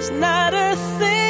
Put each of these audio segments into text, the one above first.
There's not a thing.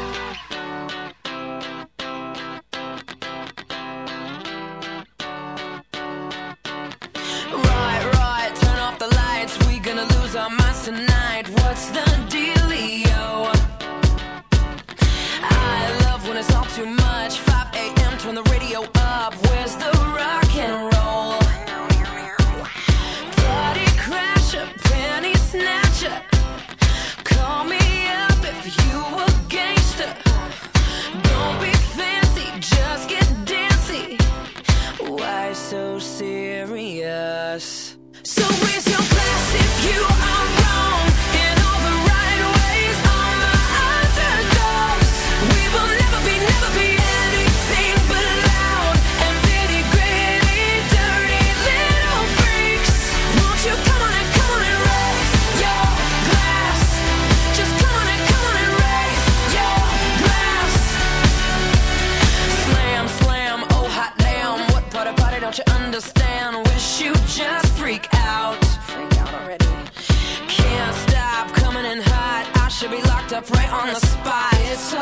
Why so serious? So where's your plan? Right on the spot. It's so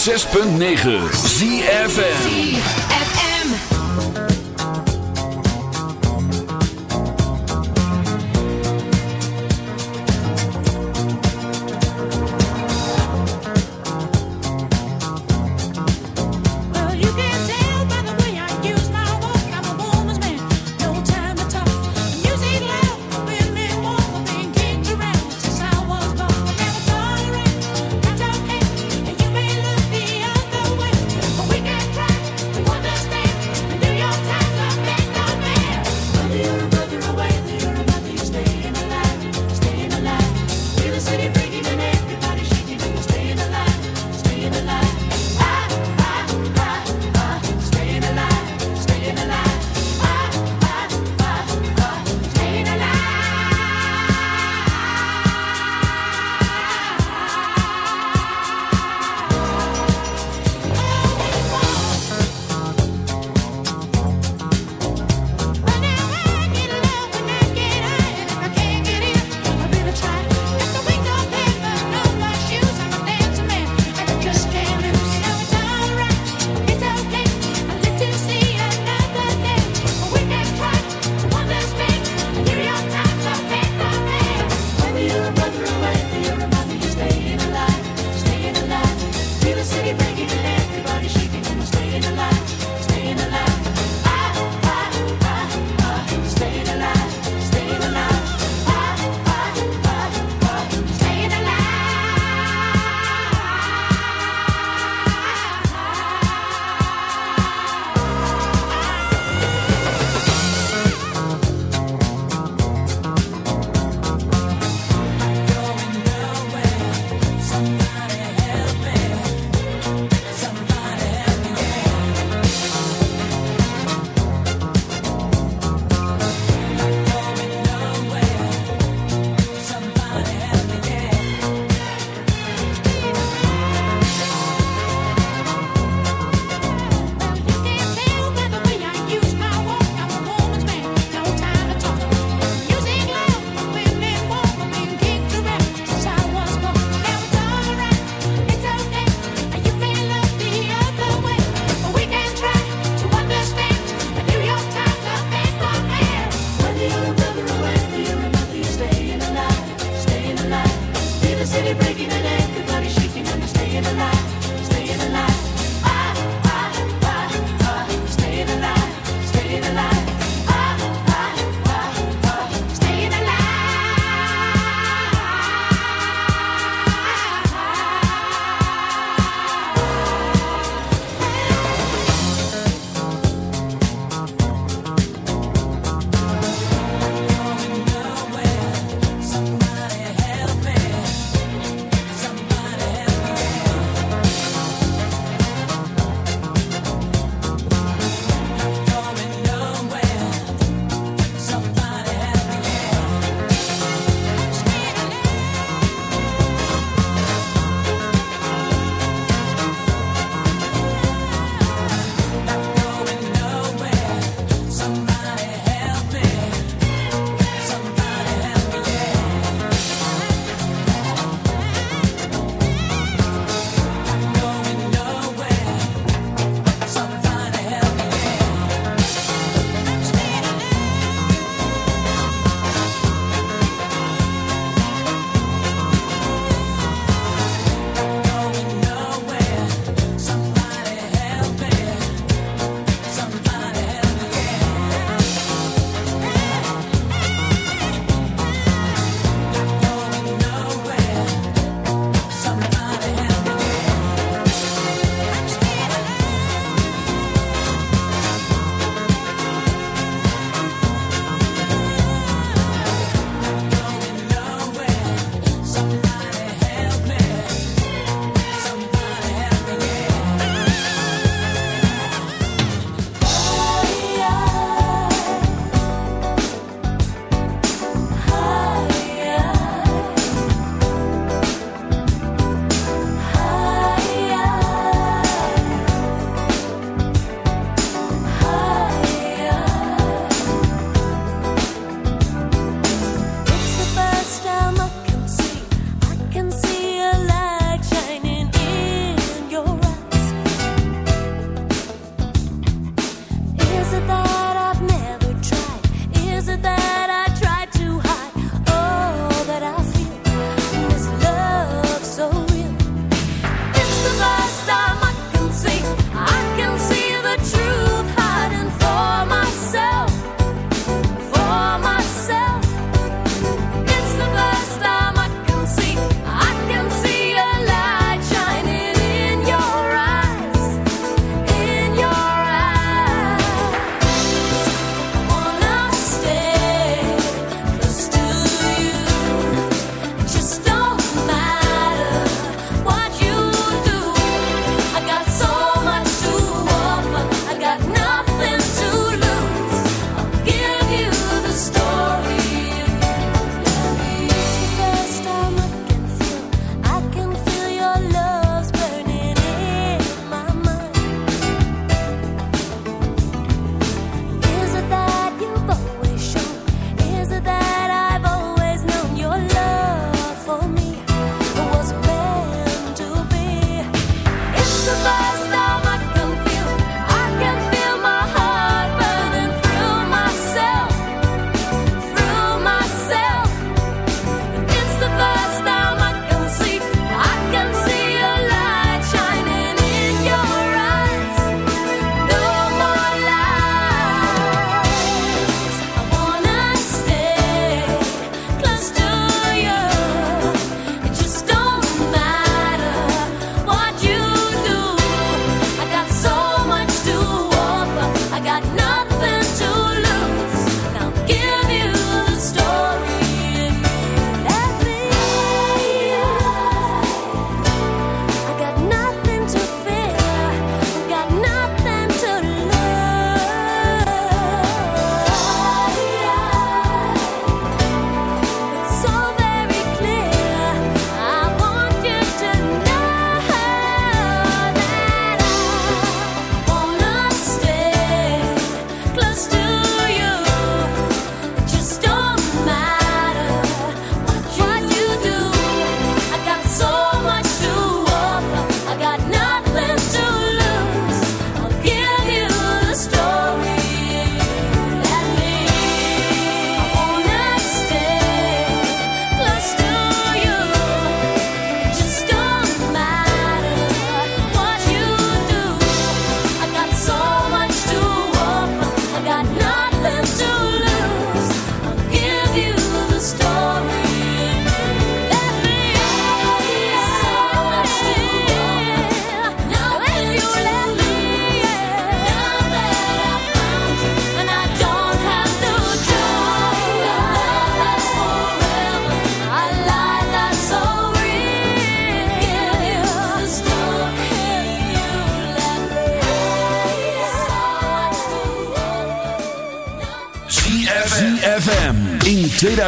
106.9 ZFN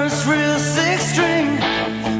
first real six string.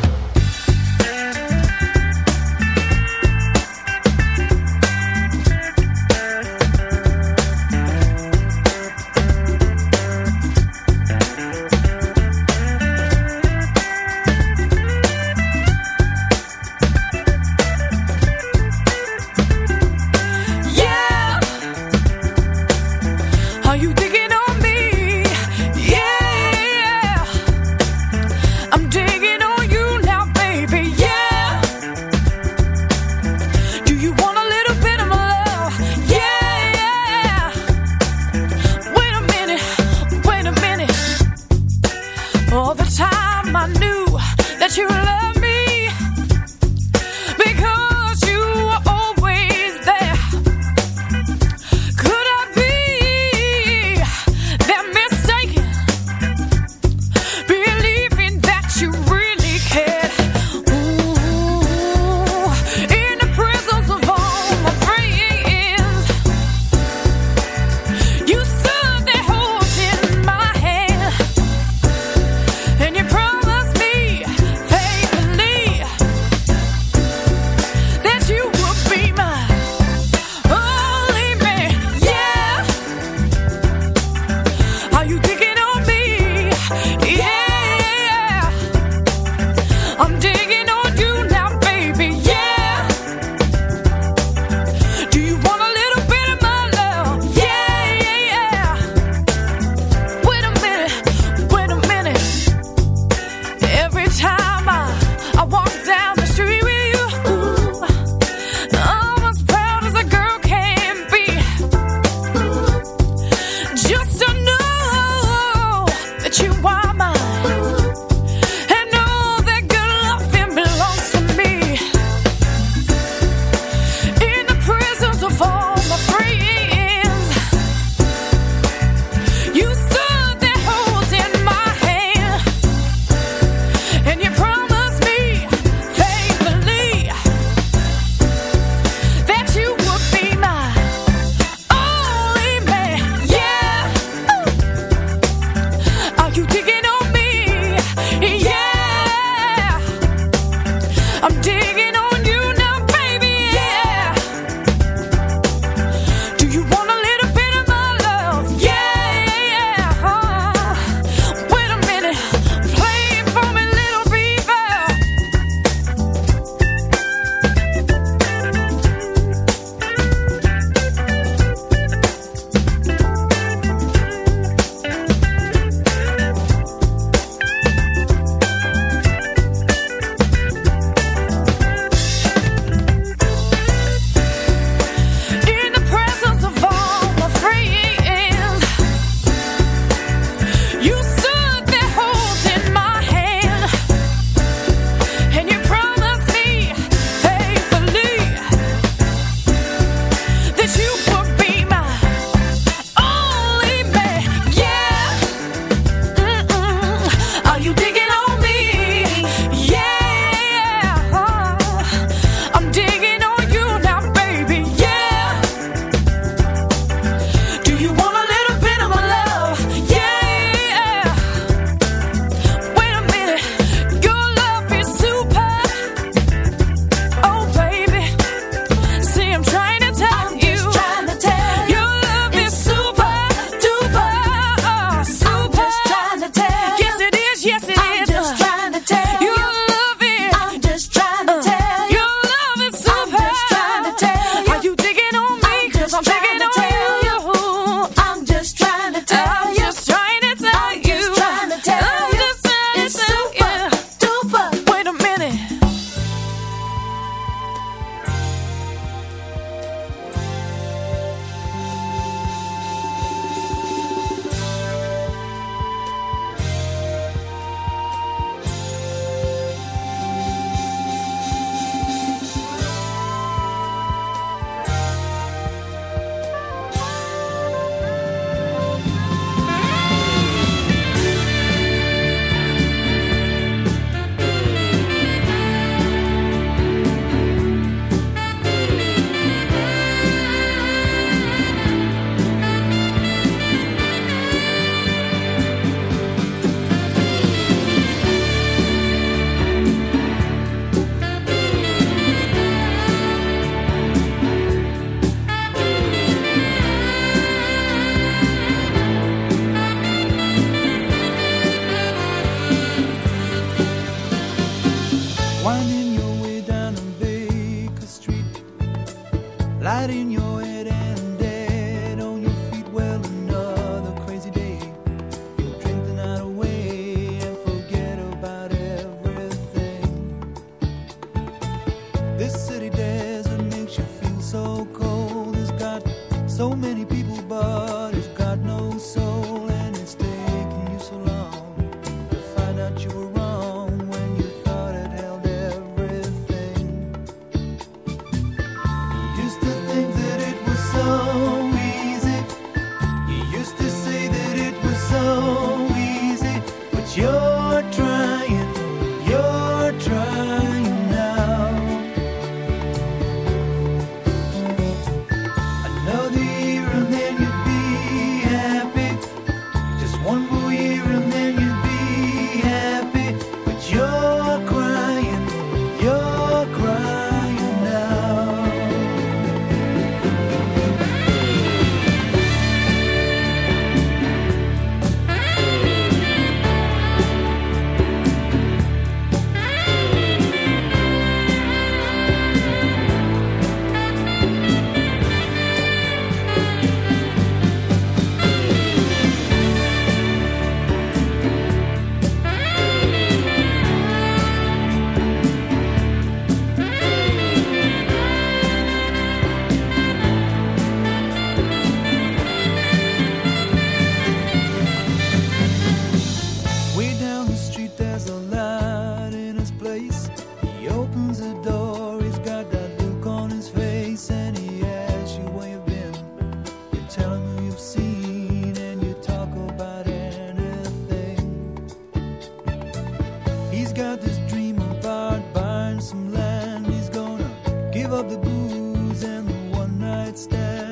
and the one night stand.